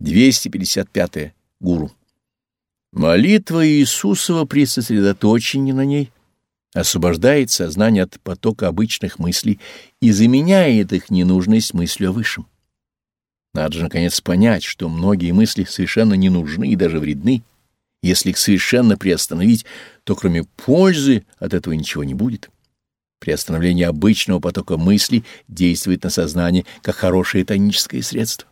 255. -е. Гуру. Молитва Иисусова при сосредоточении на ней освобождает сознание от потока обычных мыслей и заменяет их ненужность мыслью о высшем. Надо же, наконец, понять, что многие мысли совершенно не нужны и даже вредны. Если их совершенно приостановить, то кроме пользы от этого ничего не будет. приостановление обычного потока мыслей действует на сознание как хорошее тоническое средство.